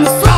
I'm sorry.